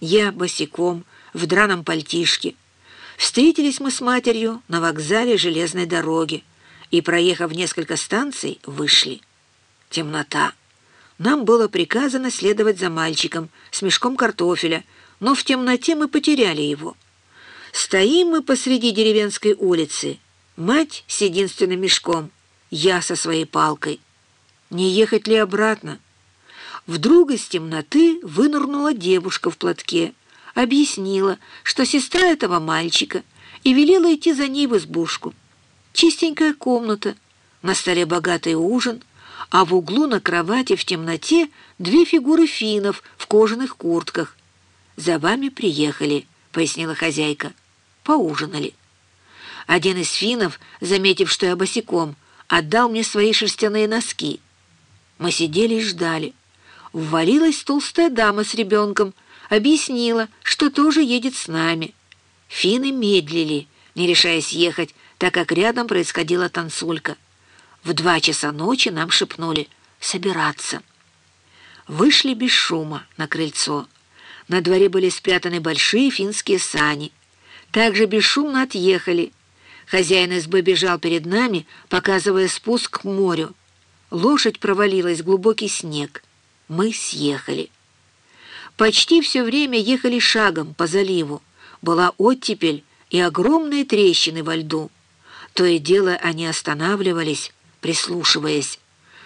Я босиком, в драном пальтишке. Встретились мы с матерью на вокзале железной дороги и, проехав несколько станций, вышли. Темнота. Нам было приказано следовать за мальчиком с мешком картофеля, но в темноте мы потеряли его. Стоим мы посреди деревенской улицы, мать с единственным мешком, я со своей палкой. Не ехать ли обратно? Вдруг из темноты вынырнула девушка в платке, объяснила, что сестра этого мальчика, и велела идти за ней в избушку. Чистенькая комната, на столе богатый ужин, а в углу на кровати в темноте две фигуры финнов в кожаных куртках. «За вами приехали», — пояснила хозяйка. «Поужинали». Один из финнов, заметив, что я босиком, отдал мне свои шерстяные носки. Мы сидели и ждали. Ввалилась толстая дама с ребенком, объяснила, что тоже едет с нами. Финны медлили, не решаясь ехать, так как рядом происходила танцулька. В два часа ночи нам шепнули «собираться». Вышли без шума на крыльцо. На дворе были спрятаны большие финские сани. Также бесшумно отъехали. Хозяин избы бежал перед нами, показывая спуск к морю. Лошадь провалилась в глубокий снег мы съехали. Почти все время ехали шагом по заливу. Была оттепель и огромные трещины во льду. То и дело они останавливались, прислушиваясь.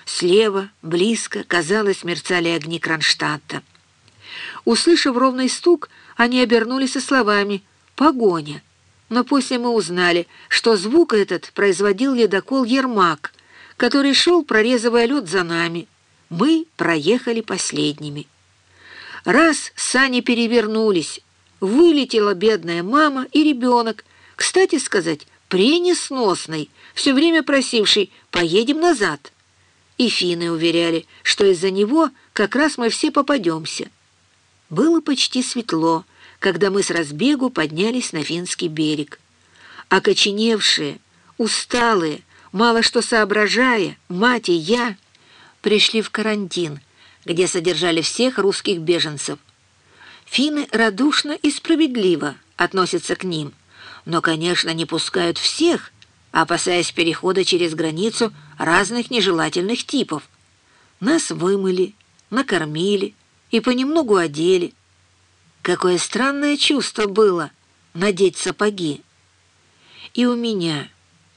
Слева, близко, казалось, мерцали огни Кронштадта. Услышав ровный стук, они обернулись со словами «Погоня». Но после мы узнали, что звук этот производил ледокол «Ермак», который шел, прорезывая лед за нами. Мы проехали последними. Раз сани перевернулись, вылетела бедная мама и ребенок, кстати сказать, пренесносный, все время просивший «поедем назад». И финны уверяли, что из-за него как раз мы все попадемся. Было почти светло, когда мы с разбегу поднялись на финский берег. Окоченевшие, усталые, мало что соображая, мать и я — пришли в карантин, где содержали всех русских беженцев. Финны радушно и справедливо относятся к ним, но, конечно, не пускают всех, опасаясь перехода через границу разных нежелательных типов. Нас вымыли, накормили и понемногу одели. Какое странное чувство было надеть сапоги. И у меня,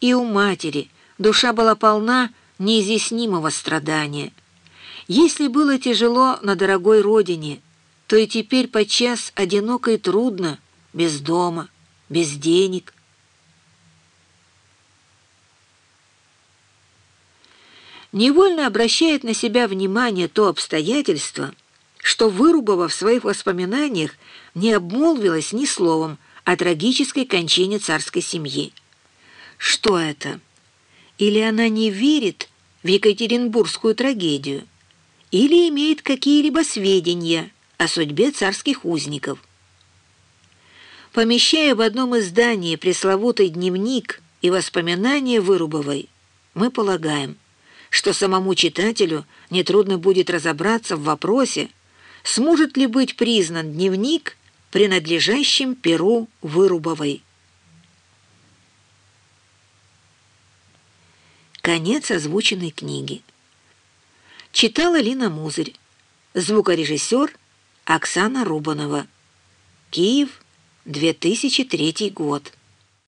и у матери душа была полна неизъяснимого страдания. Если было тяжело на дорогой родине, то и теперь подчас одиноко и трудно, без дома, без денег. Невольно обращает на себя внимание то обстоятельство, что Вырубова в своих воспоминаниях не обмолвилась ни словом о трагической кончине царской семьи. Что это? Или она не верит в Екатеринбургскую трагедию, или имеет какие-либо сведения о судьбе царских узников. Помещая в одном издании пресловутый дневник и воспоминания Вырубовой, мы полагаем, что самому читателю нетрудно будет разобраться в вопросе, сможет ли быть признан дневник принадлежащим перу Вырубовой. Конец озвученной книги. Читала Лина Музырь. Звукорежиссер Оксана Рубанова. Киев, 2003 год.